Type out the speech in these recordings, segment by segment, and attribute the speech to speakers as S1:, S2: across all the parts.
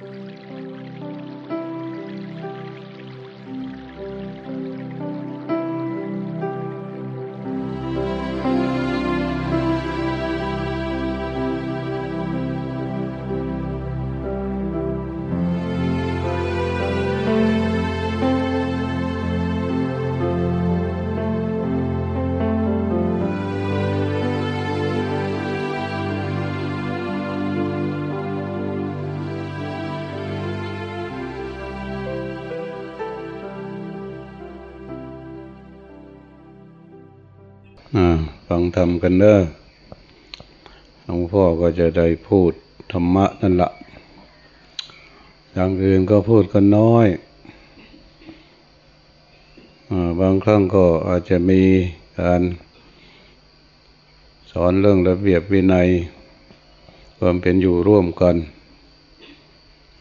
S1: อ่าฟังธรรมกันเด้อหลวงพ่อก็จะได้พูดธรรมะนั่นละอย่างอื่นก็พูดกันน้อยอบางครั้งก็อาจจะมีการสอนเรื่องระเบียบวินัย ความเป็นอยู่ร่วมกัน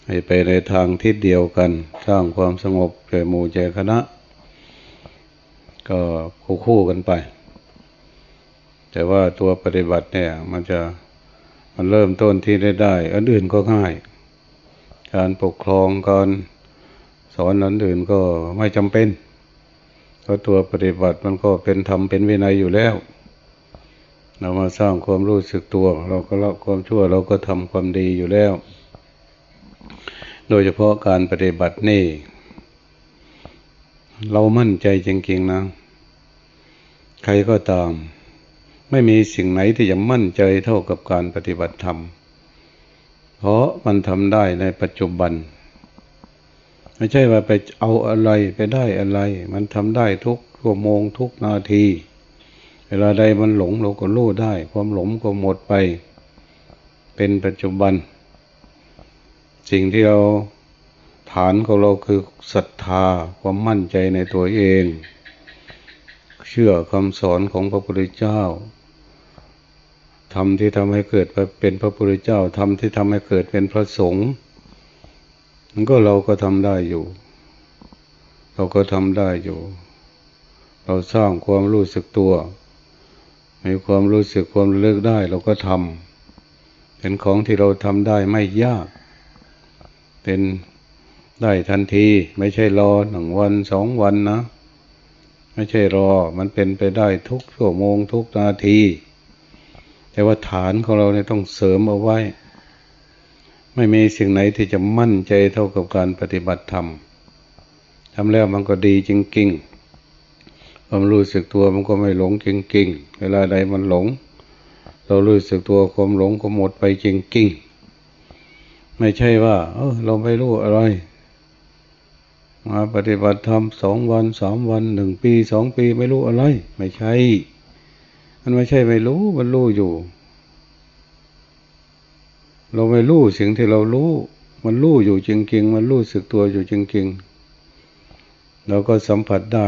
S1: ให้ไปในทางทิศเดียวกัน สร้างความสงบแก่หมู่แก่คณะ ก็คู่คู่กันไป แต่ว่าตัวปฏิบัติเนี่ย มันจะมันเริ่มต้นที่ได้ได้อันอื่นก็ง่าย การปกครองการสอนอันอื่นก็ไม่จำเป็นเพราะตัวปฏิบัติมันก็เป็นธรรมเป็นวินัยอยู่แล้ว เรามาสร้างความรู้สึกตัว เราก็ละความชั่วเราก็ทำความดีอยู่แล้ว โดยเฉพาะการปฏิบัตินี่ เรามั่นใจจริงๆนะ ใครก็ตาม ไม่มีสิ่งไหนที่จะมั่นใจเท่ากับการปฏิบัติธรรม เพราะมันทำได้ในปัจจุบัน ไม่ใช่ว่าไปเอาอะไรไปได้อะไร มันทำได้ทุกชั่วโมงทุกนาที เวลาใดมันหลงเราก็รู้ได้ ความหลงก็หมดไป เป็นปัจจุบัน สิ่งที่เราฐานของเราคือศรัทธาความมั่นใจในตัวเอง เชื่อคำสอนของพระพุทธเจ้า ทำที่ทำให้เกิดเป็นพระพุทธเจ้าทำที่ทำให้เกิดเป็นพระสงฆ์มันก็เราก็ทำได้อยู่ เราก็ทำได้อยู่ เราสร้างความรู้สึกตัวมีความรู้สึกความเลิกได้เราก็ทำเป็นของที่เราทำได้ไม่ยาก เป็นได้ทันทีไม่ใช่รอหนึ่งวันสองวันนะ ไม่ใช่รอ มันเป็นไปได้ทุกชั่วโมงทุกนาที แต่ว่าฐานของเราเนี่ยต้องเสริมเอาไว้ ไม่มีสิ่งไหนที่จะมั่นใจเท่ากับการปฏิบัติธรรมทำแล้วมันก็ดีจริงๆความรู้สึกตัวมันก็ไม่หลงจริงๆเวลาใดมันหลง เรารู้สึกตัวความหลงก็หมดไปจริงๆไม่ใช่ว่า เออเราไม่รู้อะไรมาปฏิบัติธรรมสองวันสามวันหนึ่งปีสองปีไม่รู้อะไร ไม่ใช่ มันไม่ใช่ไม่รู้ มันรู้อยู่ เราไม่รู้สิ่งที่เรารู้ มันรู้อยู่จริง ๆ มันรู้สึกตัวอยู่จริง ๆ เราก็สัมผัสได้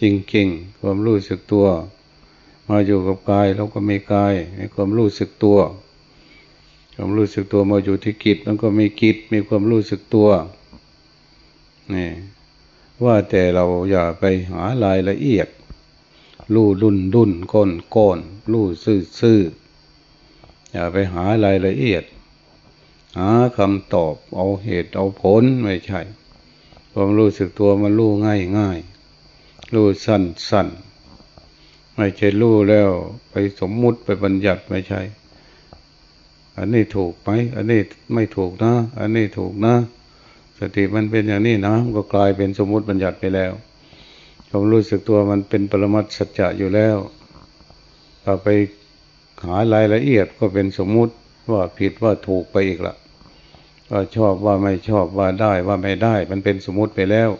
S1: จริง ๆ ความรู้สึกตัว มาอยู่กับกายเราก็มีกายมีความรู้สึกตัวความรู้สึกตัวมาอยู่ที่กิจมันก็มีกิจมีความรู้สึกตัวนี่ว่าแต่เราอย่าไปหารายละเอียด รู้ดุนดุนก้นก้นรู้ซื่อซื่ออย่าไปหารายละเอียด หาคำตอบเอาเหตุเอาผลไม่ใช่ความรู้สึกตัวมันรู้ง่ายง่ายรู้สั้นสั้นไม่ใช่รู้แล้วไปสมมุติไปบัญญัติไม่ใช่ อันนี้ถูกไหมอันนี้ไม่ถูกนะ อันนี้ถูกนะ สติมันเป็นอย่างนี้นะมันก็กลายเป็นสมมุติบัญญัติไปแล้ว ความรู้สึกตัวมันเป็นปรมัตสัจจะอยู่แล้วถ้าไปหารายละเอียดก็เป็นสมมุติว่าผิดว่าถูกไปอีกละว่าชอบว่าไม่ชอบว่าได้ว่าไม่ได้ มันเป็นสมมุติไปแล้ว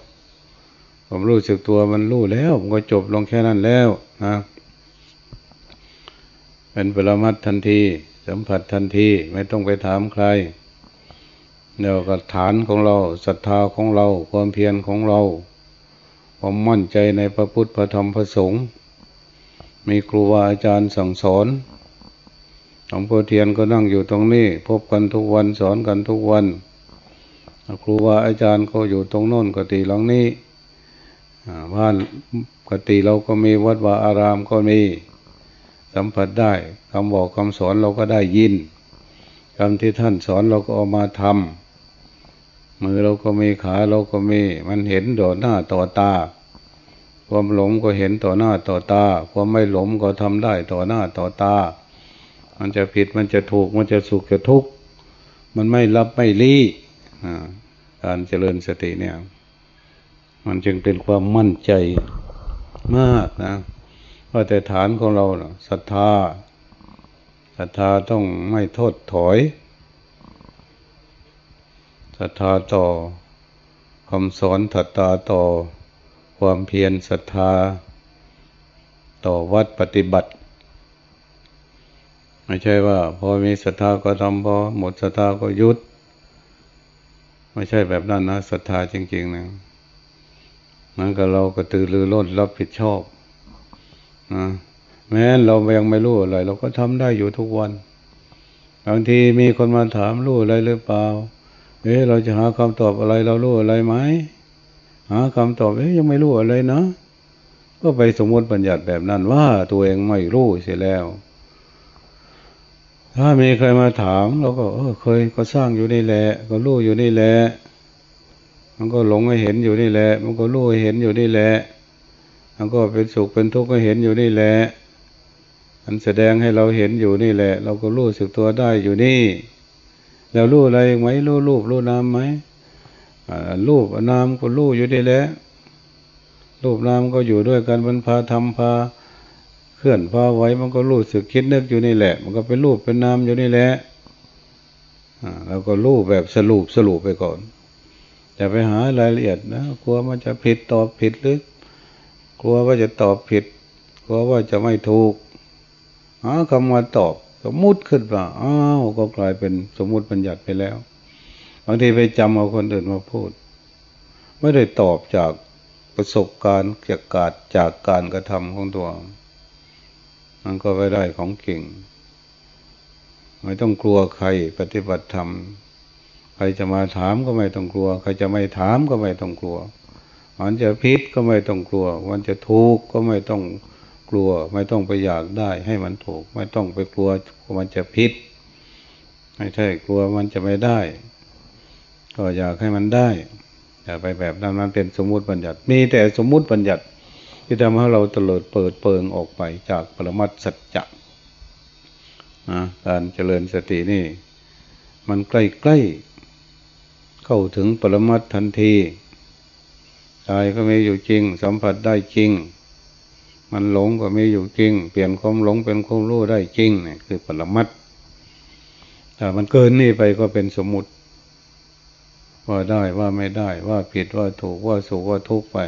S1: ผมรู้สึกตัวมันรู้แล้วมันก็จบลงแค่นั้นแล้วนะเป็นปรมัตทันที สัมผัสทันทีไม่ต้องไปถามใครเดี๋ยวกับฐานของเราศรัทธาของเรา ความเพียรของเรา ความมั่นใจในพระพุทธพระธรรมพระสงฆ์มีครูบาอาจารย์สั่งสอนหลวงพ่อเทียนก็นั่งอยู่ตรงนี้ พบกันทุกวันสอนกันทุกวัน ครูบาอาจารย์ก็อยู่ตรงโน้นกติหลังนี้บ้านกติเราก็มีวัดวาอารามก็มีสัมผัสได้คำบอกคำสอนเราก็ได้ยินกรรมที่ท่านสอนเราก็เอามาทำ มือเราก็มีขาเราก็มี มันเห็นโดดหน้าต่อตา ความหลงก็เห็นต่อหน้าต่อตา ความไม่หลงก็ทำได้ต่อหน้าต่อตา มันจะผิดมันจะถูกมันจะสุขจะทุกข์มันไม่รับไม่ลี้การเจริญสติเนี่ย มันจึงเป็นความมั่นใจมากนะว่าแต่ฐานของเราศรัทธาศรัทธาต้องไม่โทษถอย ศรัทธาต่อคำสอนศรัทธาต่อความเพียรศรัทธา ต่อวัดปฏิบัติ ไม่ใช่ว่า พอมีศรัทธาก็ทำพอหมดศรัทธาก็ยุด ไม่ใช่แบบนั้นนะศรัทธาจริง ๆ นะนั่นก็เราก็ตือรือร้นรับผิดชอบนะแม้เรายังไม่รู้อะไร เราก็ทำได้อยู่ทุกวันบางทีมีคนมาถามรู้อะไรหรือเปล่า เอ๊ะเราจะหาคำตอบอะไรเรารู้อะไรไหมหาคำตอบเอ๊ะยังไม่รู้อะไรนะก็ไปสมมติบัญญัติแบบนั้นว่าตัวเองไม่รู้เสียแล้ว ถ้ามีใครมาถามเราก็ เออเคยก็สร้างอยู่นี่แหละ ก็รู้อยู่นี่แหละ มันก็หลงให้เห็นอยู่นี่แหละ มันก็รู้ให้เห็นอยู่นี่แหละ มันก็เป็นสุขเป็นทุกข์ให้เห็นอยู่นี่แหละมันแสดงให้เราเห็นอยู่นี่แหละ เราก็รู้สึกตัวได้อยู่นี่ เรารู้อะไรไหมรู้รูปรู้นามไหมรูปนามก็รู้อยู่นี่แหละรูปนามก็อยู่ด้วยกันมันพาทำพาเคลื่อนพาไว้มันก็รู้สึกคิดนึกอยู่นี่แหละ มันก็เป็นรูปเป็นนามอยู่นี่แหละเราก็รู้แบบสรุปสรุปไปก่อนอย่าไปหารายละเอียดนะกลัวมันจะผิดตอบผิดหรือกลัวว่าจะตอบผิดกลัวว่าจะไม่ถูกหาคำมาตอบ สมมุติขึ้นมาอ้าวก็กลายเป็นสมมุติบัญญัติไปแล้วบางทีไปจำเอาคนอื่นมาพูด ไม่ได้ตอบจากประสบการณ์เกี่ยวกับจากการกระทำของตัวมันก็ไม่ได้ของเก่ง ไม่ต้องกลัวใครปฏิบัติธรรมใครจะมาถามก็ไม่ต้องกลัว ใครจะไม่ถามก็ไม่ต้องกลัวมันจะพิษก็ไม่ต้องกลัวมันจะทุกข์ก็ไม่ต้อง กลัว ไม่ต้องไปอยากได้ให้มันถูก ไม่ต้องไปกลัวมันจะพิษไม่ใช่กลัวมันจะไม่ได้ ก็อยากให้มันได้อย่าไปแบบนั้นมันเป็นสมมุติบัญญัติ มีแต่สมมุติบัญญัติ ที่ทำให้เราตลิดเปิดเปิงออกไปจากปรมัตสัจจะนะการเจริญสตินี่ มันใกล้ๆเข้าถึงปรมัตทันทีกายก็มีอยู่จริง สัมผัสได้จริง มันหลงก็มีอยู่จริง เปลี่ยนความหลงเป็นความรู้ได้จริงเนี่ยคือปรมัตถ้ามันเกินนี่ไปก็เป็นสมมติว่าได้ว่าไม่ได้ว่าผิดว่าถูกว่าสุขว่าทุกข์ไป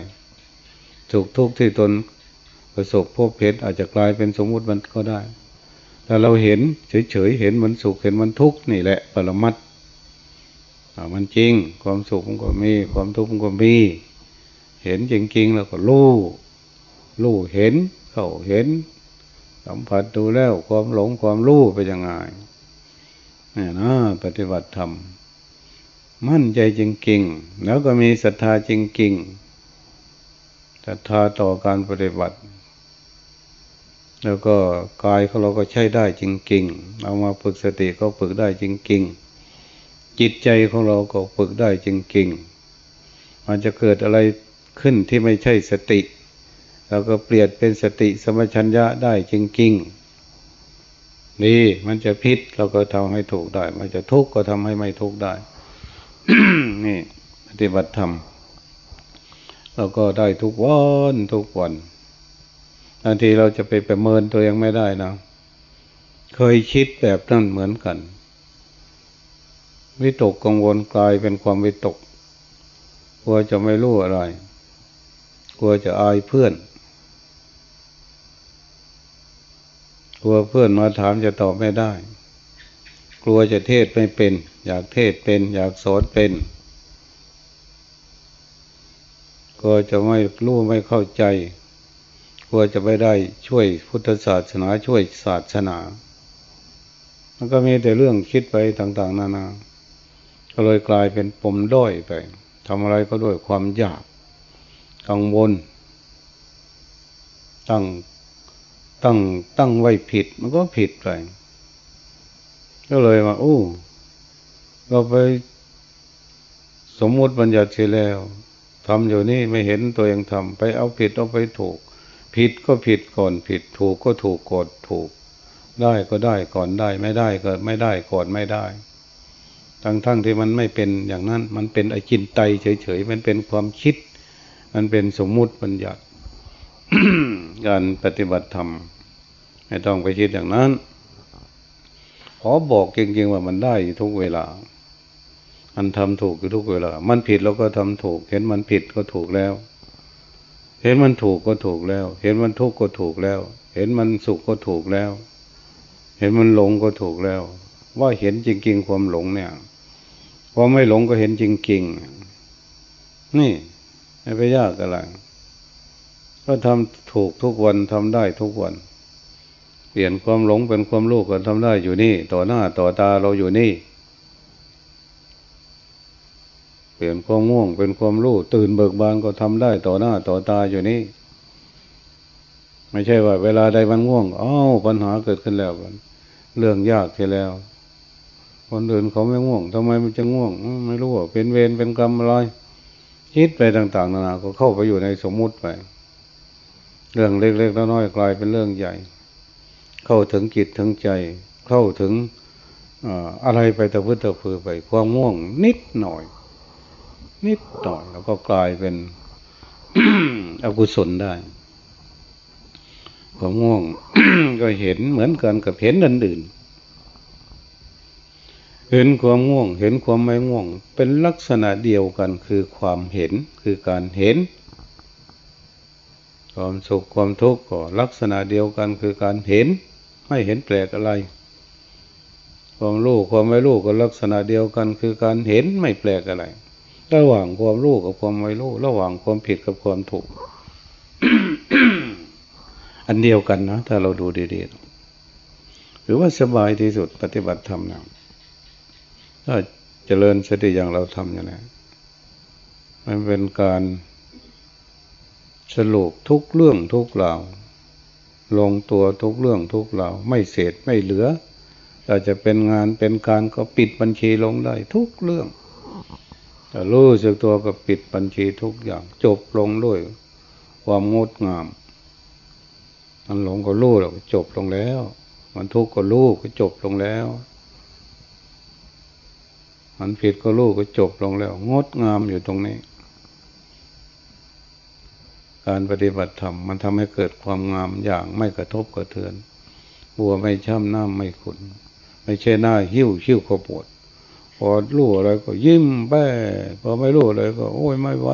S1: สุขทุกข์ที่ตนประสบพบเพชรอาจจะกลายเป็นสมมุติมันก็ได้ แต่เราเห็นเฉยๆเห็นมันสุขเห็นมันทุกข์นี่แหละ ปรมัตถมันจริง ความสุขมันก็มี ความทุกข์มันก็มี เห็นจริงๆแล้วก็รู้ รู้เห็น เข้าเห็น สัมผัสดูแล้วความหลงความรู้ไปยังไงเนี่ยนะปฏิบัติธรรม มั่นใจจริงๆ แล้วก็มีศรัทธาจริงๆศรัทธาต่อการปฏิบัติ แล้วก็กายของเราก็ใช้ได้จริงๆ เอามาฝึกสติก็ฝึกได้จริงๆ จิตใจของเราก็ฝึกได้จริงๆ มันจะเกิดอะไรขึ้นที่ไม่ใช่สติ เราก็เปลี่ยนเป็นสติสมัชัญญะได้จริงๆนี่มันจะพิษเราก็ทำให้ถูกได้ มันจะทุกข์ก็ทำให้ไม่ทุกข์ได้ นี่ปฏิบัติธรรมเราก็ได้ทุกวันทุกวันบางทีเราจะไปประเมินตัวเองไม่ได้นะเคยคิดแบบนั้นเหมือนกัน วิตกกังวลกลายเป็นความวิตกกลัวจะไม่รู้อะไรกลัวจะอายเพื่อน กลัวเพื่อนมาถามจะตอบไม่ได้ กลัวจะเทศไม่เป็น อยากเทศเป็น อยากสอนเป็น กลัวจะไม่รู้ไม่เข้าใจ กลัวจะไม่ได้ช่วยพุทธศาสนาช่วยศาสนา มันก็มีแต่เรื่องคิดไปต่างๆ นานา ก็เลยกลายเป็นปมด้อยไปทำอะไรก็ด้วยความอยากกังวลตั้ง ตั้งตั้งไว้ผิดมันก็ผิดไป ก็เลยว่าโอ้เราไปสมมุติบัญญัติเสียแล้วทำอยู่นี่ไม่เห็นตัวเองทำไปเอาผิดเอาไปถูก ผิดก็ผิดก่อนผิด ถูกก็ถูกกดถูก ได้ก็ได้ก่อนได้ ไม่ได้ก็ไม่ได้ก่อนไม่ได้ทั้งทั้งที่มันไม่เป็นอย่างนั้น มันเป็นไอจินไตเฉยๆ มันเป็นความคิด มันเป็นสมมุติบัญญัติ การปฏิบัติธรรมไม่ต้องไปคิดอย่างนั้น ขอบอกจริงๆว่ามันได้ทุกเวลา มันทำถูกอยู่ทุกเวลา มันผิดเราก็ทำถูก เห็นมันผิดก็ถูกแล้ว เห็นมันถูกก็ถูกแล้ว เห็นมันทุกข์ก็ถูกแล้ว เห็นมันสุขก็ถูกแล้ว เห็นมันหลงก็ถูกแล้ว ว่าเห็นจริง ๆ ความหลงเนี่ยพอไม่หลงก็เห็นจริงๆนี่ไม่ไปยากอะไร ก็ทำถูกทุกวันทำได้ทุกวัน เปลี่ยนความหลงเป็นความรู้ก็ทำได้อยู่นี่ ต่อหน้าต่อตาเราอยู่นี่ เปลี่ยนความง่วงเป็นความรู้ตื่นเบิกบานก็ทำได้ต่อหน้าต่อตาอยู่นี่ ไม่ใช่ว่า เวลาใดมันง่วงอ้าวปัญหาเกิดขึ้นแล้วเรื่องยากใช่แล้วคนอื่นเขาไม่ง่วงทำไมมันจะง่วง ไม่รู้ว่าเป็นเวรเป็นกรรมอะไรคิดไปต่าง ๆ นานาก็เข้าไปอยู่ในสมมุติไป เรื่องเล็กๆน้อยๆกลายเป็นเรื่องใหญ่ เข้าถึงจิตถึงใจ เข้าถึงอะไรไปตะพื้นตะพือไป ความง่วงนิดหน่อย นิดหน่อยแล้วก็กลายเป็นอกุศลได้ ความง่วงก็เห็นเหมือนกันกับเห็นอันอื่น เห็นความง่วง เห็นความไม่ง่วง เป็นลักษณะเดียวกันคือความเห็นคือการเห็น ความสุขความทุกข์ก็ลักษณะเดียวกันคือการเห็นไม่เห็นแปลกอะไร ความรู้ความไม่รู้ก็ลักษณะเดียวกัน คือการเห็นไม่แปลกอะไร ระหว่างความรู้กับความไม่รู้ ระหว่างความผิดกับความถูก อันเดียวกันนะถ้าเราดูดีๆหรือว่าสบายที่สุดปฏิบัติธรรมนะถ้าเจริญสติอย่างเราทำอย่างนี้มันเป็นการ สรุปทุกเรื่องทุกเหล่าลงตัวทุกเรื่องทุกเหล่าไม่เศษไม่เหลือถ้าจะเป็นงานเป็นการก็ปิดบัญชีลงได้ทุกเรื่องแต่รู้สึกตัวก็ปิดบัญชีทุกอย่าง จบลงด้วย ความงดงาม มันหลงก็รู้แล้วจบลงแล้ว มันทุกข์ก็รู้ก็จบลงแล้ว มันผิดก็รู้ก็จบลงแล้ว งดงามอยู่ตรงนี้ การปฏิบัติธรรมมันทำให้เกิดความงามอย่างไม่กระทบกระเทือนบัวไม่ช้ำน้ำไม่ขุนไม่ใช่หน้าหิ้วหิ้วขบวดพอรู้อะไรก็ยิ้มแป้พอไม่รู้อะไรก็ โอ้ยไม่ไหว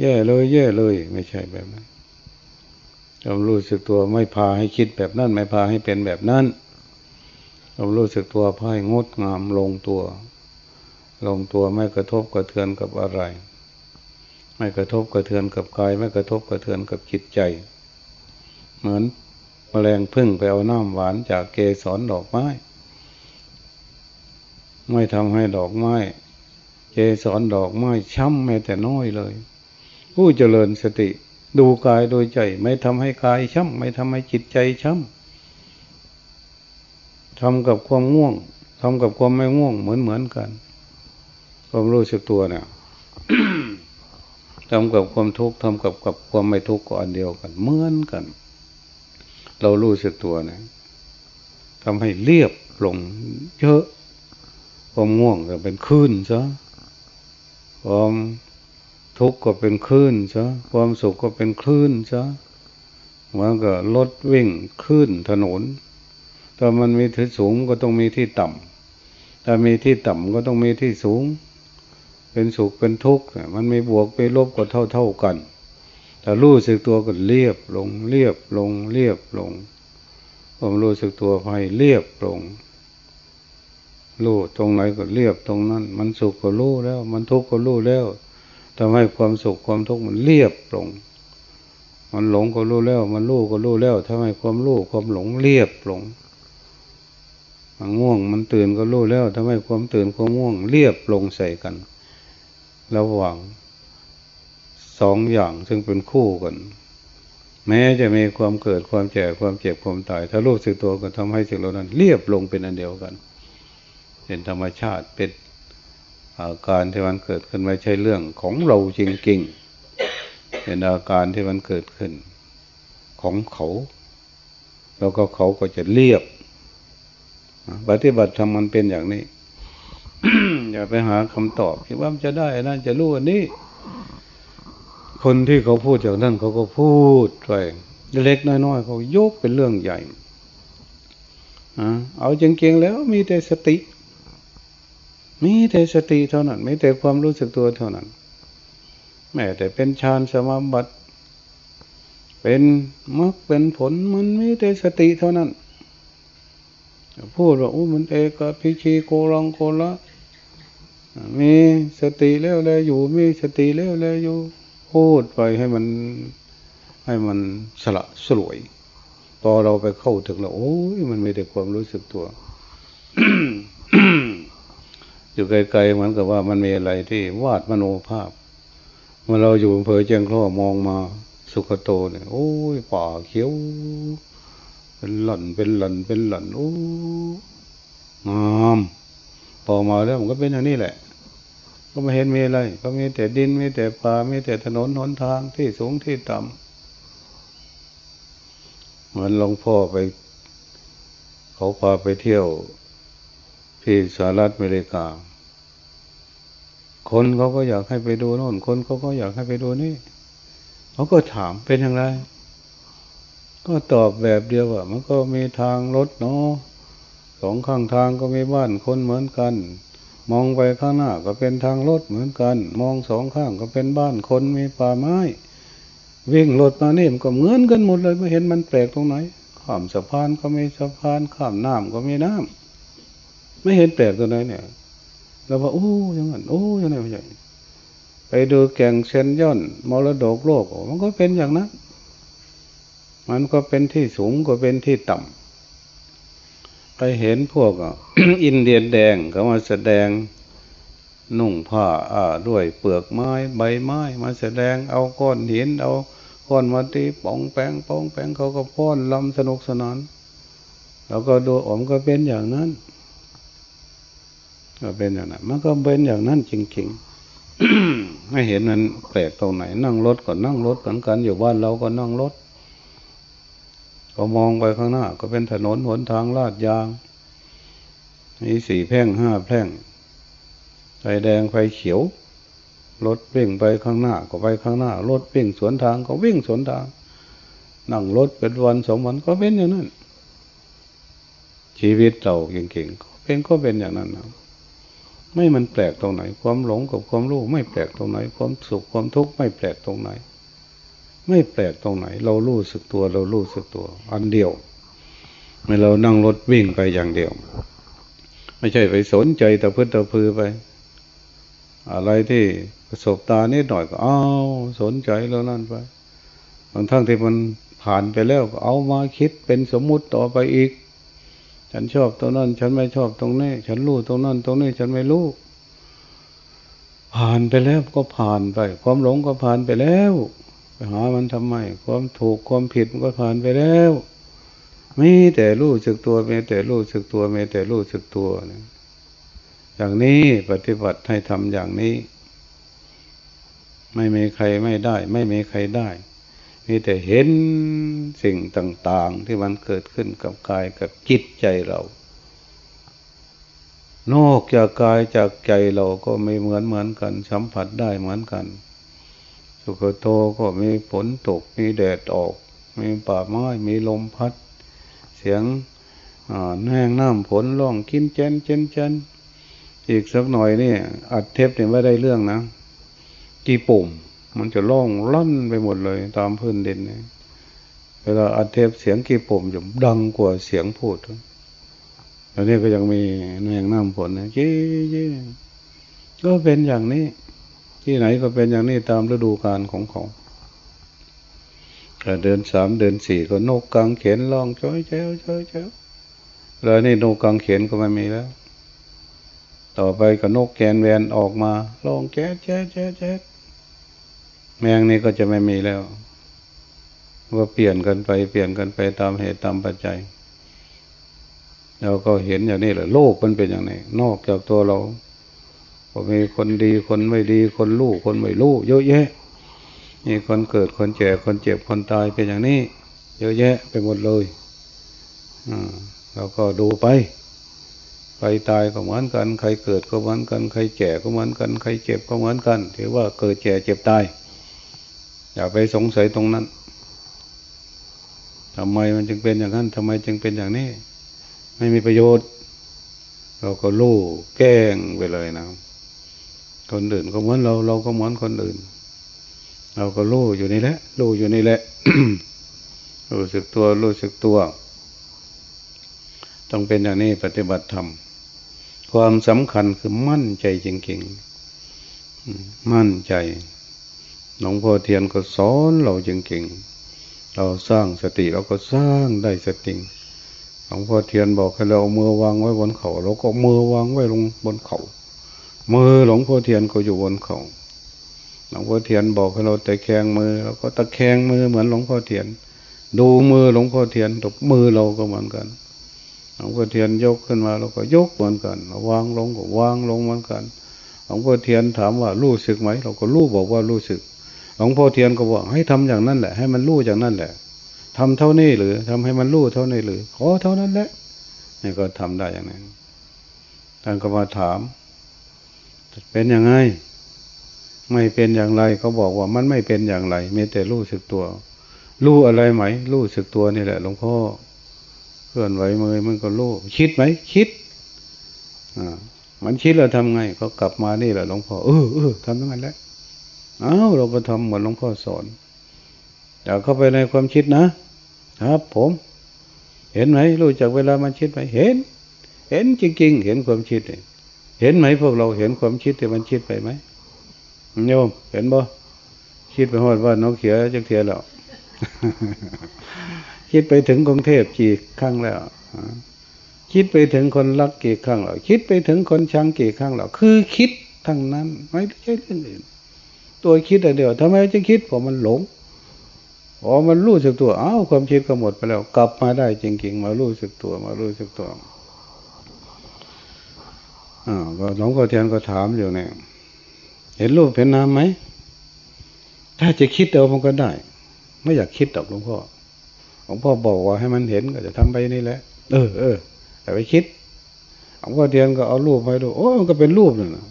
S1: แย่เลย แย่เลย ไม่ใช่แบบนั้นเรารู้สึกตัวไม่พาให้คิดแบบนั้นไม่พาให้เป็นแบบนั้นเรารู้สึกตัวพายงดงามลงตัว ลงตัวไม่กระทบกระเทือนกับอะไร ไม่กระทบกระเทือนกับกาย ไม่กระทบกระเทือนกับจิตใจ เหมือนแมลงพึ่งไปเอาน้ำหวานจากเกสรดอกไม้ ไม่ทำให้ดอกไม้เจสอนดอกไม้ช้ำแม้แต่น้อยเลย ผู้เจริญสติ ดูกายโดยใจ ไม่ทำให้กายช้ำไม่ทำให้จิตใจช้ำทำกับความง่วงทำกับความไม่ง่วงเหมือนเหมือนกัน ความรู้สึกตัวเนี่ย ทำกับความทุกข์ทำกับกับความไม่ทุกข์ก็อันเดียวกันเหมือนกัน เรารู้สึกตัวนี่ยทำให้เรียบลงเยอะความง่วงก็เป็นคลื่นซะความทุกข์ก็เป็นคลื่นซะความสุขก็เป็นคลื่นซะเหมือนกับรถวิ่งคลื่นถนนถ้ามันมีที่สูงก็ต้องมีที่ต่ำถ้ามีที่ต่ำก็ต้องมีที่สูง เป็นสุขเป็นทุกข์มันไมีบวกไปลบก็เท่าเท่ากันแต่รู้สึกตัวก็เรียบลงเรียบลงเรียบลงผมรู้สึกตัวไปเรียบลงรู้ตรงไหนก็เรียบตรงนั้น มันสุขก็รู้แล้ว มันทุกข์ก็รู้แล้วทำให้ความสุขความทุกข์มันเรียบลง มันหลงก็รู้แล้ว มันรู้ก็รู้แล้วทำให้ความรู้ความหลงเรียบลงมันง่วงมันตื่นก็รู้แล้วทำให้ความตื่นความง่วงเรียบลงใส่กัน ระหว่างสองอย่างซึ่งเป็นคู่กัน แม้จะมีความเกิดความแก่ความเจ็บความตาย ถ้ารู้สึกตัวก็ทำให้สิ่งเหล่านั้น เรียบลงเป็นอันเดียวกัน เป็นธรรมชาติเป็นอาการที่มันเกิดขึ้นไม่ใช่เรื่องของเราจริงๆเป็นอาการที่มันเกิดขึ้น ของเขา แล้วก็เขาก็จะเรียบปฏิบัติธรรมมันเป็นอย่างนี้ อย่าไปหาคำตอบ คิดว่ามันจะได้นั่นจะรู้อันนี้ คนที่เขาพูดอย่างนั้นเขาก็พูดไปเล็กน้อยๆเขายกเป็นเรื่องใหญ่เอาจริงๆแล้วมีแต่สติ มีแต่สติเท่านั้นมีแต่ความรู้สึกตัวเท่านั้น แม้แต่เป็นฌานสมาบัติเป็นมรรคเป็นผลมันมีแต่สติเท่านั้นพูดว่าโอ้มันเอกพิชีโกรังโกละ มีสติแล้วเลยอยู่ มีสติแล้วเลยอยู่ พูดไปให้มัน ให้มันสละสลวยพอเราไปเข้าถึงแล้วโอ้ยมันมีแต่ความรู้สึกตัว อยู่ไกลๆเหมือนกับว่ามันมีอะไรที่วาดมโนภาพเมื่อเราอยู่อำเภอเจียงคล้อมองมาสุขโตเนี่ยโอ้ยป่าเขียว เป็นหล่นเป็นหล่นเป็นหล่นโอ้งามพอมาแล้วมันก็เป็นอย่างนี้แหละ ก็ไม่เห็นมีอะไร ก็มีแต่ดินมีแต่ป่ามีแต่ถนนหนทางที่สูงที่ต่ำเหมือนหลวงพ่อไป เขาพาไปเที่ยว ที่สหรัฐอเมริกา คนเขาก็อยากให้ไปดูโน่น คนเขาก็อยากให้ไปดูนี่เขาก็ถามเป็นอย่างไร ก็ตอบแบบเดียวว่ามันก็มีทางรถเนาะสองข้างทางก็มีบ้านคนเหมือนกัน มองไปข้างหน้าก็เป็นทางรถเหมือนกัน มองสองข้างก็เป็นบ้านคนมีป่าไม้ วิ่งรถมาเนี่ยมันก็เหมือนกันหมดเลยไม่เห็นมันแปลกตรงไหนข้ามสะพานก็มีสะพานข้ามน้ำก็มีน้ำไม่เห็นแปลกตรงไหนเนี่ยเราว่าโอ้ยังไงโอ้ยังไงไม่ใช่ไปดูแก่งเซนย่อนมรดกโลกมันก็เป็นอย่างนั้นมันก็เป็นที่สูงก็เป็นที่ต่ำ ไปเห็นพวกอินเดียนแดงเขามาแสดงนุ่งผ้าอ่าด้วยเปลือกไม้ใบไม้มาแสดงเอาก้อนหินเอาก้อนมาตีป่องแปงป่องแปงเขาก็พ้อนลำสนุกสนานแล้วก็ดูอมก็เป็นอย่างนั้นก็เป็นอย่างนั้น มันก็เป็นอย่างนั้นจริงๆไม่เห็นมันแปลกตรงไหน นั่งรถก็นั่งรถเหมือนกันอยู่บ้านเราก็นั่งรถ ก็มองไปข้างหน้า ก็เป็นถนนหนทางลาดยางมีสี่แพ่งห้าแพ่งไฟแดงไฟเขียวรถวิ่งไปข้างหน้าก็ไปข้างหน้ารถวิ่งสวนทางก็วิ่งสวนทาง นั่งรถเป็นวันสองวันก็เป็นอย่างนั้น ชีวิตเราเก่งๆเป็นก็เป็นอย่างนั้นนะไม่มันแปลกตรงไหน ความหลงกับความรู้ไม่แปลกตรงไหน ความสุขความทุกข์ไม่แปลกตรงไหน ไม่แปลกตรงไหน เรารู้สึกตัว เรารู้สึกตัว อันเดียวเมื่อเรานั่งรถวิ่งไปอย่างเดียว ไม่ใช่ไปสนใจแต่พื้นตะพือไป อะไรที่ประสบตานิดหน่อยก็เอาสนใจแล้วนั่นไปบางทั้งที่มันผ่านไปแล้วก็เอามาคิดเป็นสมมุติต่อไปอีก ฉันชอบตรงนั้น ฉันไม่ชอบตรงนี้ ฉันรู้ตรงนั้น ตรงนี้ฉันไม่รู้ผ่านไปแล้วก็ผ่านไป ความหลงก็ผ่านไปแล้ว ไปหามันทำไม ความถูกความผิดมันก็ผ่านไปแล้ว มีแต่รู้สึกตัวมีแต่รู้สึกตัวมีแต่รู้สึกตัวเนี่ยอย่างนี้ปฏิบัติให้ทำอย่างนี้ ไม่มีใครไม่ได้ ไม่มีใครได้มีแต่เห็นสิ่งต่าง ๆ ที่มันเกิดขึ้นกับกายกับจิตใจเรา นอกจากกายจากใจเราก็ไม่เหมือนเหมือนกัน สัมผัสได้เหมือนกัน สุขโตก็มีฝนตกมีแดดออก มีป่าไม้มีลมพัด เสียงแห้งน้ำฝนล่องกินเจนเจนเจนอีกสักหน่อยนี่อัดเทปเนี่ยไม่ได้เรื่องนะกี่ปุ่ม มันจะล่องล่อนไปหมดเลย ตามพื้นดินเนี่ยเวลาอัดเทปเสียงกี่ปุ่มจะดังกว่าเสียงพูดแล้วนี่ก็ยังมีแนงน้ำฝนนะจี้จี้ก็เป็นอย่างนี้ ที่ไหนก็เป็นอย่างนี้ตามฤดูกาลของเขาเดินสามเดินสี่ก็นกกลางเขนลองจ้อยเจ้าจ้อยเจ้าแล้วนี่นกกลางเขนก็ไม่มีแล้ว ต่อไปก็นกแกนแวนออกมาลองแจ๊ดแจ๊ดแจ๊ดแจ๊ดแมงนี่ก็จะไม่มีแล้วว่าเปลี่ยนกันไปเปลี่ยนกันไปตามเหตุตามปัจจัยเราก็เห็นอย่างนี้แหละโลกมันเป็นอย่างนี้นอกจากตัวเรา ก็มีคนดีคนไม่ดีคนรู้คนไม่รู้เยอะแยะมีคนเกิดคนแก่คนเจ็บคนตายเป็นอย่างนี้ เยอะแยะไปหมดเลยอ่าเราก็ดูไปใครตายก็เหมือนกัน ใครเกิดก็เหมือนกัน ใครแก่ก็เหมือนกัน ใครเจ็บก็เหมือนกัน ถือว่าเกิดแก่เจ็บตาย อย่าไปสงสัยตรงนั้นทำไมมันจึงเป็นอย่างนั้นทำไมจึงเป็นอย่างนี้ ไม่มีประโยชน์ เราก็รู้แก้งไปเลยนะ คนอื่นก็เหมือนเราเราก็เหมือนคนอื่น เราก็รู้อยู่นี่แหละรู้อยู่นี่แหละรู้สึกตัวรู้สึกตัว ต้องเป็นอย่างนี้ปฏิบัติธรรมความสำคัญคือมั่นใจจริงๆมั่นใจหลวงพ่อเทียนก็สอนเราจริงๆเราสร้างสติเราก็สร้างได้สติหลวงพ่อเทียนบอกให้เราเอามือวางไว้บนเขาเราก็มือวางไว้ลงบนเขา มือหลวงพ่อเทียนก็อยู่บนเขาหลวงพ่อเทียนบอกให้เราตะแคงมือเราก็ตะแคงมือเหมือนหลวงพ่อเทียน ดูมือหลวงพ่อเทียนตบมือเราก็เหมือนกันหลวงพ่อเทียนยกขึ้นมาเราก็ยกเหมือนกันวางลงก็วางลงเหมือนกันหลวงพ่อเทียนถามว่ารู้สึกไหม เราก็รู้บอกว่ารู้สึกหลวงพ่อเทียนก็บอกให้ทำอย่างนั้นแหละ ให้มันรู้อย่างนั้นแหละทำเท่านี้หรือทำให้มันรู้เท่านี้หรือขอเท่านั้นแหละนี่ก็ทำได้อย่างนั้นท่านก็มาถาม เป็นยังไง ไม่เป็นอย่างไรเขาบอกว่ามันไม่เป็นอย่างไรมีแต่รู้สึกตัว รู้อะไรไหม รู้สึกตัวนี่แหละหลวงพ่อเคลื่อนไหวมือมันก็รู้คิดไหมคิดอ่ามันคิดแล้วทำไงก็กลับมานี่แหละหลวงพ่อเออเออทำยังไงแล้วอ้าวเราก็ทำเหมือนหลวงพ่อสอนอย่าเข้าไปในความคิดนะครับ ผม เห็นไหมรู้จักเวลามันคิดไหมเห็น เห็นจริงๆ เห็นความคิดเเห็นไหมพวกเราเห็นความคิดที่มันคิดไปไหมโยมเห็นบ่คิดไปหอดว่าน้องเขียจักเทียแล้วคิดไปถึงกรุงเทพกี่ครั้งแล้วคิดไปถึงคนรักกี่ครั้งแล้วคิดไปถึงคนชังกี่ครั้งแล้วคือคิดทั้งนั้น ไม่ใช่เรื่องอื่นตัวคิดแต่เดียวทำไมจะคิดเพราะมันหลงพอมันรู้สึกตัวอ้าวความคิดก็หมดไปแล้ว กลับมาได้จริงๆ มารู้สึกตัว มารู้สึกตัว อ่าก็หลวงพ่อเทียนก็ถามอยู่เนี่ย เห็นรูปเห็นนามไหม ถ้าจะคิดเอามันก็ได้ ไม่อยากคิดหรอกหลวงพ่อหลวงพ่อบอกว่าให้มันเห็นก็จะทำไปนี่แหละ เออเออแต่ไปคิดหลวงพ่อเทียนก็เอารูปไปดูโอ้มันก็เป็นรูปนั่นะ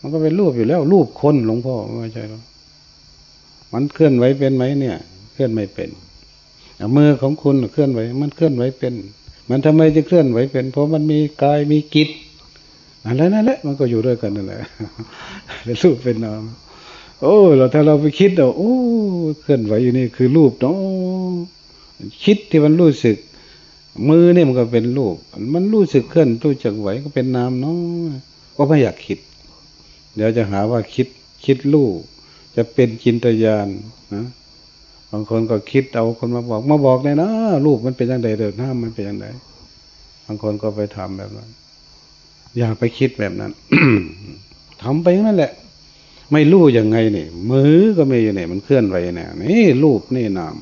S1: มันก็เป็นรูปอยู่แล้ว รูปคนหลวงพ่อไม่ใช่หรอมันเคลื่อนไหวเป็นไหมเนี่ย เคลื่อนไม่เป็นมือของคุณเคลื่อนไหวมันเคลื่อนไหวเป็น มันทำไมจะเคลื่อนไหวเป็น เพราะมันมีกายมีกิจ อะไรนั่นแหละมันก็อยู่ด้วยกันนั่นแหละเป็นรูปเป็นนามโอ้เราถ้าเราไปคิดเอาโอ้เคลื่อนไหวอยู่นี่คือรูปเนาะคิดที่มันรู้สึก มือเนี่ยมันก็เป็นรูป มันรู้สึกเคลื่อนรู้จักไหวก็เป็นนามเนาะก็ไม่อยากคิด เดี๋ยวจะหาว่าคิดคิดรู้จะเป็นจินตยานนะบางคนก็คิดเอาคนมาบอกมาบอกเลยนะรูปมันเป็นยังไงเดินห้ามมันเป็นยังไงบางคนก็ไปทำแบบนั้น อย่าไปคิดแบบนั้นทำไปนั่นแหละ ไม่รู้ยังไงนี่มือก็ไม่อยู่เนี่ยมันเคลื่อนไหวเนี่ยนี่รูปนี่นาม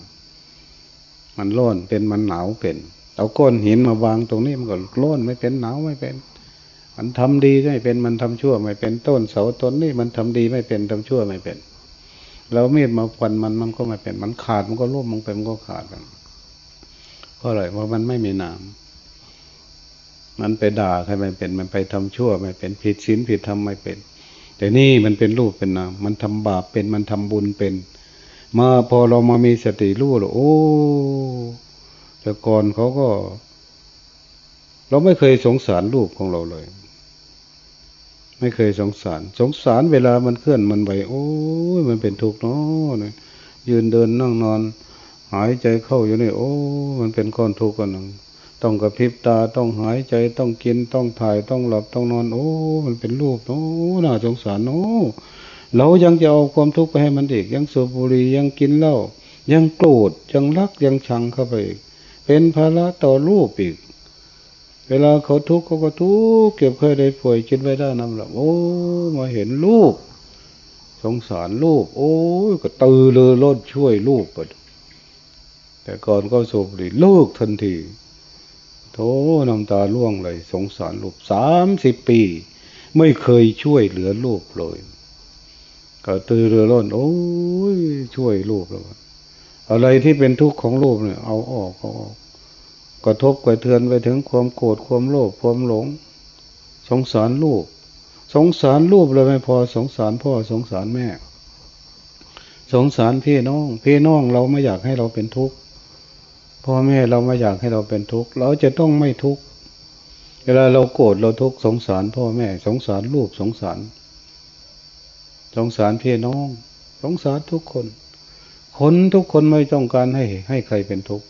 S1: มันร้อนเป็นมันหนาวเป็นเอาก้อนหินมาวางตรงนี้มันก็ร้อนไม่เป็นหนาวไม่เป็น มันทำดีไม่เป็นมันทำชั่วไม่เป็นต้นเสาต้นนี่มันทำดีไม่เป็นทำชั่วไม่เป็นเราเมีดมาฟันมันมันก็ไม่เป็น มันขาดมันก็ร่วมมันไปมันก็ขาดกันเพราะอะไรเพราะมันไม่มีน้ำ มันไปด่าใครไม่เป็น มันไปทำชั่วไม่เป็นผิดศีลผิดธรรมไม่เป็น แต่นี่มันเป็นรูปเป็นนามมันทำบาปเป็นมันทำบุญเป็น มาพอเรามามีสติรู้แล้วโอ้แต่ก่อนเขาก็ เราไม่เคยสงสารรูปของเราเลย ไม่เคยสงสาร สงสารเวลามันเคลื่อนมันไหวโอ้ยมันเป็นทุกข์เนาะยืนเดินนั่งนอน หายใจเข้าอยู่นี่โอ้ มันเป็นก้อนทุกข์กันหนึ่ง ต้องกระพริบตาต้องหายใจต้องกินต้องถ่ายต้องหลับต้องนอน โอ้ มันเป็นรูปโอ้น่าสงสารโอ้เรายังจะเอาความทุกข์ไปให้มันอีก ยังสูบบุหรี่ยังกินเหล้ายังโกรธยังรักยังชังเข้าไปอีกเป็นภาระต่อรูปอีก เวลาเขาทุกข์เขาก็ทุกข์เก็บเคยได้ป่วยกินไว้ได้นำหลับโอ้ มาเห็นลูกสงสารลูกโอ้ก็ตือเลยรดช่วยลูกไปแต่ก่อนก็สูบบุหรี่ลูกทันที โธ่น้ำตาล่วงเลย สงสารลูกสามสิบปี ไม่เคยช่วยเหลือลูกเลยก็ตือเรือร้นโอ้ยช่วยลูกแล้วอะไรที่เป็นทุกข์ของลูกเนี่ย เอาออกเอาออกกระทบกระเทือนไปถึงความโกรธความโลภความหลง สงสารลูก สงสารลูกเลยไม่พอสงสารพ่อสงสารแม่ สงสารพี่น้อง พี่น้องเราไม่อยากให้เราเป็นทุกข์ พ่อแม่เราไม่อยากให้เราเป็นทุกข์เราจะต้องไม่ทุกข์เวลาเราโกรธเราทุกข์สงสาร พ่อแม่ สงสารลูกสงสาร สงสารพี่น้อง สงสารทุกคน คนทุกคนไม่ต้องการให้ให้ใครเป็นทุกข์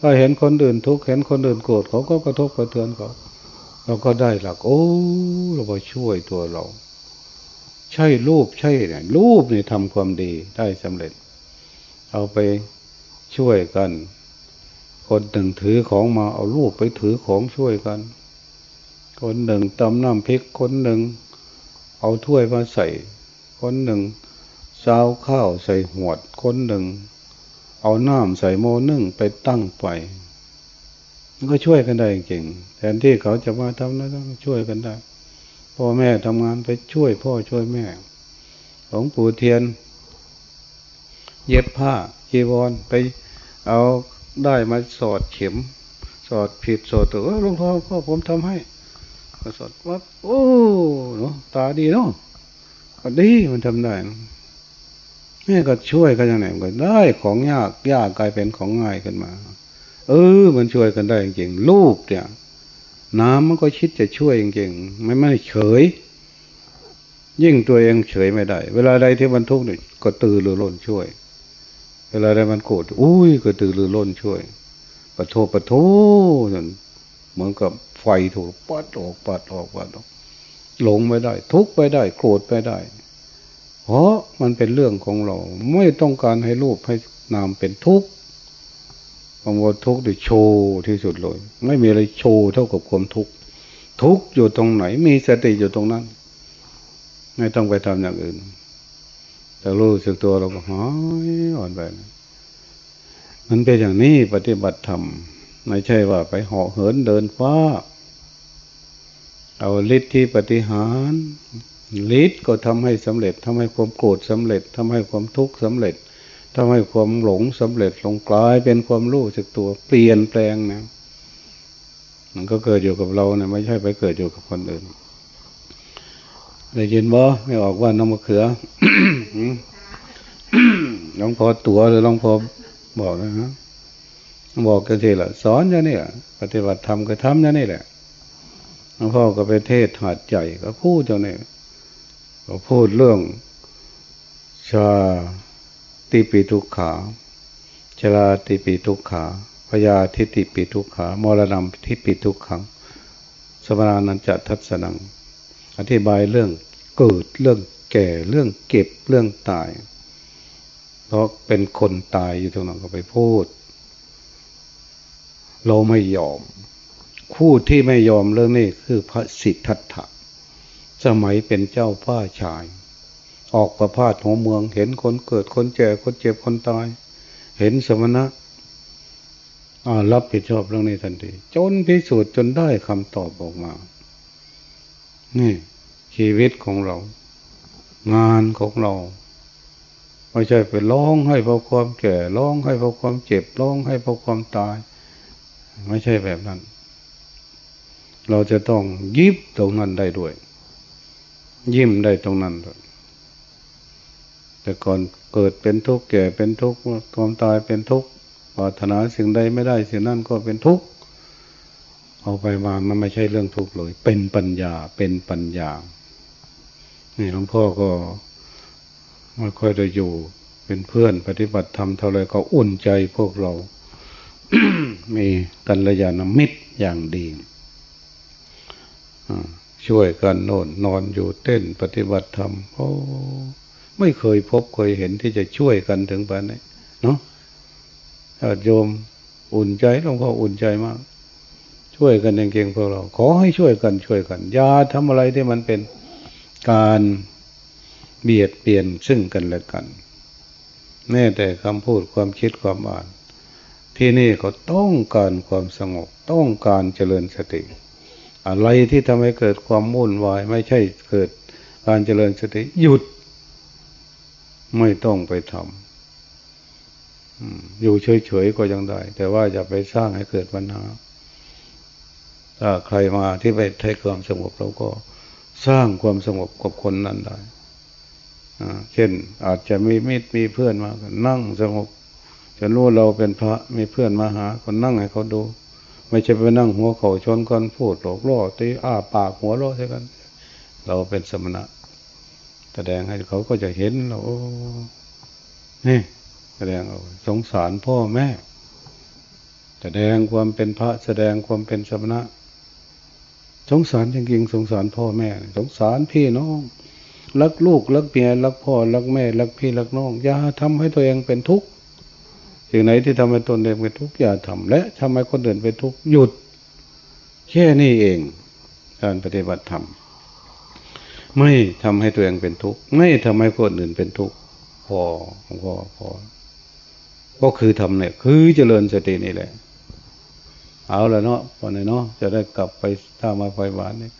S1: ถ้าเห็นคนอื่นทุกข์เห็นคนอื่นโกรธเขาก็กระทบกระเทือนเขาเราก็ได้หลัก โอ้เราไปช่วยตัวเรา ใช่รูปใช่เนี่ยรูปนี่ทำความดีได้สำเร็จ เอาไปช่วยกัน คนหนึ่งถือของมาเอารูปไปถือของช่วยกัน คนหนึ่งตำน้ำพริกคนหนึ่ง เอาถ้วยมาใส่ คนหนึ่งซาวข้าวใส่หวด คนหนึ่ง เอาน้ำใส่โมนึ่งไปตั้งไปมันก็ช่วยกันได้จริงแทนที่เขาจะมาทำนะต้องช่วยกันได้พ่อแม่ทำงานไปช่วยพ่อช่วยแม่หลวงปู่เทียน เย็บผ้าจีวรไปเอา ได้มาสอดเข็ม สอดผิดสอดตัวหลวงพ่อพ่อผมทำให้ก็สอดว่าโอ้เนาะตาดีเนาะก็ดีมันทำได้นี่ก็ช่วยกันอย่างไหนก็ได้ของยากยากกลายเป็นของง่ายขึ้นมา เออ มันช่วยกันได้จริงๆลูกเนี่ย น้ำมันก็คิดจะช่วยจริงๆไม่ไม่เฉย ยิ่งตัวเองเฉยไม่ได้ เวลาใดที่มันทุกข์เนี่ยก็ตื่นหรือล้นช่วย เวลาใดมันโกรธอุ้ยก็ตื่นรือล้นช่วยปะโทปะโทนั่นเหมือนกับไฟถูกปัดออกปัดออกปัดออกหลงไม่ได้ ทุกไม่ได้ โกรธไม่ได้ เพราะมันเป็นเรื่องของเรา ไม่ต้องการให้รูปให้นามเป็นทุกข์ความว่าทุกข์ด้โชว์ที่สุดเลย ไม่มีอะไรโชว์เท่ากับความทุกข์ทุกข์อยู่ตรงไหน มีสติอยู่ตรงนั้น ไม่ต้องไปทำอย่างอื่น แต่รู้สึกตัวเราก็หายอ่อนไปมันเป็นอย่างนี้ปฏิบัติธรรมไม่ใช่ว่าไปเหาะเหินเดินฟ้า เอาฤทธิ์ที่ปฏิหารฤทธิ์ก็ทำให้สำเร็จทำให้ความโกรธสำเร็จทำให้ความทุกข์สำเร็จทำให้ความหลงสำเร็จลงกลายเป็นความรู้สึกตัวเปลี่ยนแปลงนะมันก็เกิดอยู่กับเรานะไม่ใช่ไปเกิดอยู่กับคนอื่น ได้ยินบ่ไม่ออกว่าน้องมะเขือหลวงพอตัวหรือหลวงพอบอกนะฮะบอกกันทีละสอนอย่างนี้ปฏิบัติธรรมก็ทำอย่างนี้แหละหลวงพ่อก็ไปเทศหาดใหญ่ก็พูดอย่างนี้ก็พูดเรื่องชาติปิทุกขาชราติปิทุกขาพยาทิติปิทุกขามรณะทิปิทุกขังสมรานันจะทัศนัง อธิบายเรื่อง เกิดเรื่องแก่เรื่องเก็บเรื่องตาย เพราะเป็นคนตายอยู่ตรงนั้นก็ไปพูด เราไม่ยอม คู่ที่ไม่ยอมเรื่องนี้คือพระสิทธัตถะสมัยเป็นเจ้าพ้าชาย ออกประพาสหัวเมือง เห็นคนเกิดคนแก่คนเจ็บคนตาย เห็นสมณะรับผิดชอบเรื่องนี้ทันที จนพิสูจน์จนได้คำตอบออกมา นี่ ชีวิตของเรา งานของเราไม่ใช่ไปร้องให้เพราะความแก่ร้องให้เพราะความเจ็บร้องให้เพราะความตาย ไม่ใช่แบบนั้น เราจะต้องยิบตรงนั้นได้ด้วย ยิ้มได้ตรงนั้นแต่ก่อนเกิดเป็นทุกข์แก่เป็นทุกข์ความตายเป็นทุกข์ปรารถนาสิ่งใดไม่ได้สิ่งนั้นก็เป็นทุกข์เอาไปมามันไม่ใช่เรื่องทุกข์เลย เป็นปัญญาเป็นปัญญา นี่หลวงพ่อก็ไม่ค่อยได้อยู่ เป็นเพื่อนปฏิบัติธรรมเท่าไรก็อุ่นใจพวกเรา มีกัลยาณมิตรอย่างดีช่วยกันโน่นนอนอยู่เต้นปฏิบัติธรรมโอ้ไม่เคยพบเคยเห็นที่จะช่วยกันถึงปานนี้เนาะโยมอุ่นใจหลวงพ่ออุ่นใจมาก ช่วยกันเก่งๆพวกเรา ขอให้ช่วยกันช่วยกันอย่าทำอะไรที่มันเป็น การเบียดเปลี่ยนซึ่งกันและกันแม้แต่คำพูดความคิดความอ่าน ที่นี่เขาต้องการความสงบต้องการเจริญสติ อะไรที่ทำให้เกิดความวุ่นวายไม่ใช่เกิดการเจริญสติหยุด ไม่ต้องไปทำอยู่เฉยๆก็ยังได้ แต่ว่าอย่าไปสร้างให้เกิดปัญหาถ้าใครมาที่ไปไทยความสงบเราก็ สร้างความสงบกับคนนั้นได้เช่นอาจจะมีมิตรมีเพื่อนมาก็นั่งสงบจะรู้เราเป็นพระมีเพื่อนมาหาคนนั่งให้เขาดู ไม่ใช่ไปนั่งหัวเขาชนกันพูดหลอกล่อตีอ้าปากหัวเราะใช่กัน เราเป็นสมณะ แสดงให้เขาก็จะเห็นเรานี่แสดงเอาสงสารพ่อแม่ แสดงความเป็นพระแสดงความเป็นสมณะ สงสารจริงๆ สงสารพ่อแม่ สงสารพี่น้อง รักลูกรักเมียรักพ่อรักแม่ รักพี่รักน้อง อย่าทำให้ตัวเองเป็นทุกข์สิ่งไหนที่ทำให้ตนเองเป็นทุกข์อย่าทำและทำให้คนอื่นเป็นทุกข์หยุด แค่นี้เอง การปฏิบัติธรรมไม่ทำให้ตัวเองเป็นทุกข์ไม่ทำให้คนอื่นเป็นทุกข์พอพอพอก็คือทำเนี่ย คือเจริญสตินี่แหละ เอาละเนาะพอไหนเนาะจะได้กลับไปถ้ามาไฟหวานเนี่ย